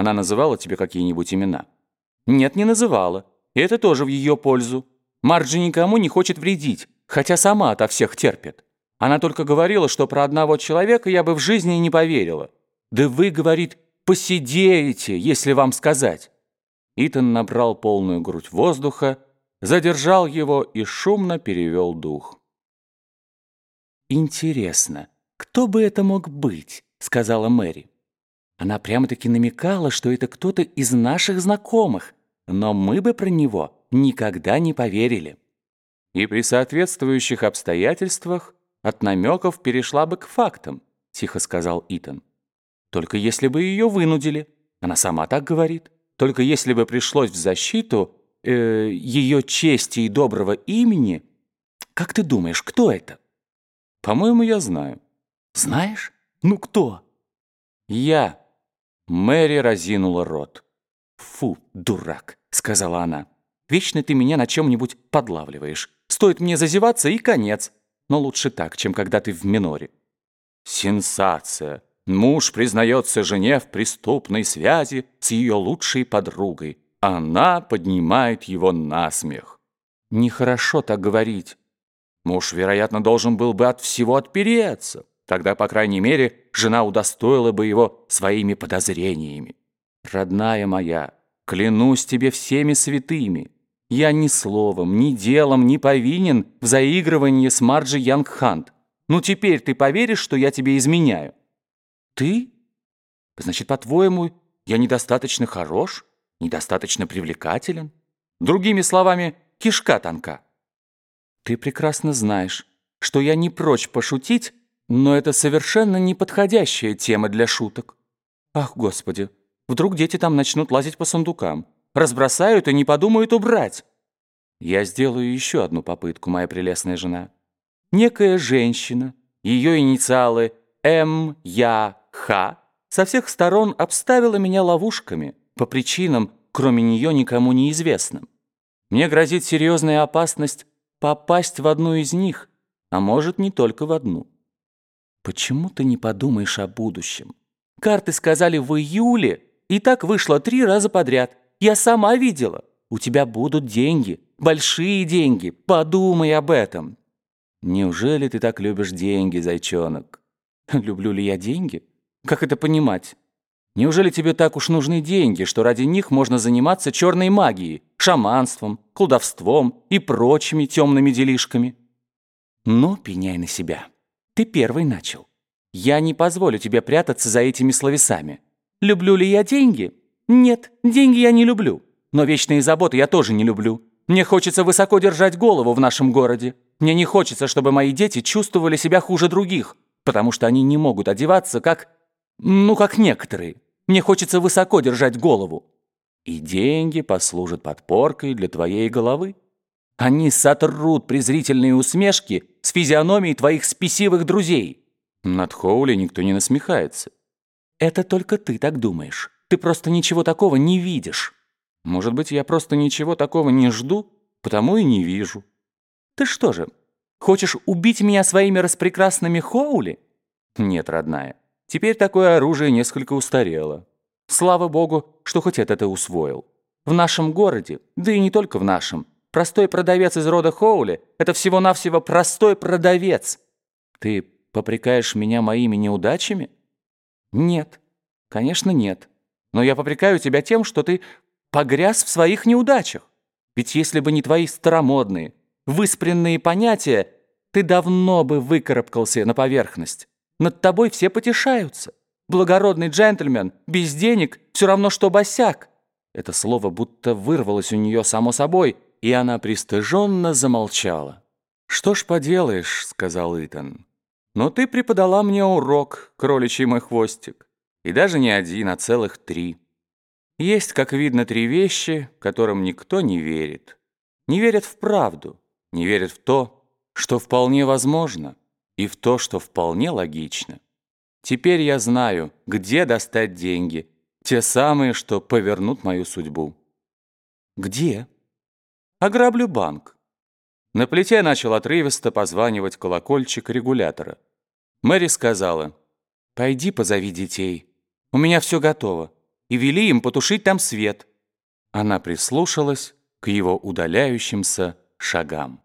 Она называла тебе какие-нибудь имена? Нет, не называла. Это тоже в ее пользу. Марджи никому не хочет вредить, хотя сама ото всех терпит. Она только говорила, что про одного человека я бы в жизни не поверила. Да вы, говорит, посидеете, если вам сказать. Итан набрал полную грудь воздуха, задержал его и шумно перевел дух. «Интересно, кто бы это мог быть?» — сказала Мэри. Она прямо-таки намекала, что это кто-то из наших знакомых, но мы бы про него никогда не поверили. И при соответствующих обстоятельствах от намеков перешла бы к фактам, тихо сказал Итан. Только если бы ее вынудили. Она сама так говорит. Только если бы пришлось в защиту э, ее чести и доброго имени... Как ты думаешь, кто это? По-моему, я знаю. Знаешь? Ну кто? Я. Мэри разинула рот. «Фу, дурак», — сказала она. «Вечно ты меня на чем-нибудь подлавливаешь. Стоит мне зазеваться и конец. Но лучше так, чем когда ты в миноре». Сенсация. Муж признается жене в преступной связи с ее лучшей подругой. Она поднимает его на смех. Нехорошо так говорить. Муж, вероятно, должен был бы от всего отпереться. Тогда, по крайней мере, жена удостоила бы его своими подозрениями. Родная моя, клянусь тебе всеми святыми, я ни словом, ни делом не повинен в заигрывании с Марджи Янгхант. Ну теперь ты поверишь, что я тебе изменяю? Ты? Значит, по-твоему, я недостаточно хорош, недостаточно привлекателен? Другими словами, кишка тонка. Ты прекрасно знаешь, что я не прочь пошутить, но это совершенно неподходящая тема для шуток. Ах, Господи, вдруг дети там начнут лазить по сундукам, разбросают и не подумают убрать. Я сделаю еще одну попытку, моя прелестная жена. Некая женщина, ее инициалы М, Я, Х, со всех сторон обставила меня ловушками по причинам, кроме нее никому неизвестным. Мне грозит серьезная опасность попасть в одну из них, а может, не только в одну. Почему ты не подумаешь о будущем? Карты сказали в июле, и так вышло три раза подряд. Я сама видела. У тебя будут деньги, большие деньги. Подумай об этом. Неужели ты так любишь деньги, зайчонок? Люблю ли я деньги? Как это понимать? Неужели тебе так уж нужны деньги, что ради них можно заниматься черной магией, шаманством, колдовством и прочими темными делишками? Но пеняй на себя. Ты первый начал. Я не позволю тебе прятаться за этими словесами. Люблю ли я деньги? Нет, деньги я не люблю. Но вечные заботы я тоже не люблю. Мне хочется высоко держать голову в нашем городе. Мне не хочется, чтобы мои дети чувствовали себя хуже других, потому что они не могут одеваться как... ну, как некоторые. Мне хочется высоко держать голову. И деньги послужат подпоркой для твоей головы. Они сотрут презрительные усмешки с физиономией твоих спесивых друзей. Над Хоули никто не насмехается. Это только ты так думаешь. Ты просто ничего такого не видишь. Может быть, я просто ничего такого не жду, потому и не вижу. Ты что же, хочешь убить меня своими распрекрасными Хоули? Нет, родная, теперь такое оружие несколько устарело. Слава богу, что хоть это ты усвоил. В нашем городе, да и не только в нашем, Простой продавец из рода Хоули — это всего-навсего простой продавец. Ты попрекаешь меня моими неудачами? Нет, конечно, нет. Но я попрекаю тебя тем, что ты погряз в своих неудачах. Ведь если бы не твои старомодные, выспренные понятия, ты давно бы выкарабкался на поверхность. Над тобой все потешаются. Благородный джентльмен, без денег, все равно что босяк. Это слово будто вырвалось у нее само собой — и она пристыженно замолчала. «Что ж поделаешь», — сказал Итан. «Но ты преподала мне урок, кроличий мой хвостик. И даже не один, а целых три. Есть, как видно, три вещи, которым никто не верит. Не верят в правду, не верят в то, что вполне возможно, и в то, что вполне логично. Теперь я знаю, где достать деньги, те самые, что повернут мою судьбу». «Где?» Ограблю банк. На плите начал отрывисто позванивать колокольчик регулятора. Мэри сказала, «Пойди позови детей. У меня все готово. и вели им потушить там свет. Она прислушалась к его удаляющимся шагам.